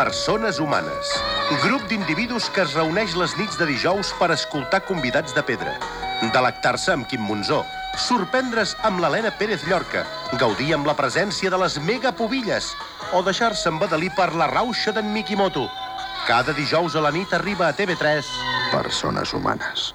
Persones humanes. Grup d'individus que es reuneix les nits de dijous per escoltar convidats de pedra, delectar-se amb Quim Monzó, sorprendre's amb l'Helena Pérez Llorca, gaudir amb la presència de les megapobilles o deixar-se embadalir per la rauxa d'en Mikimoto. Cada dijous a la nit arriba a TV3... Persones humanes.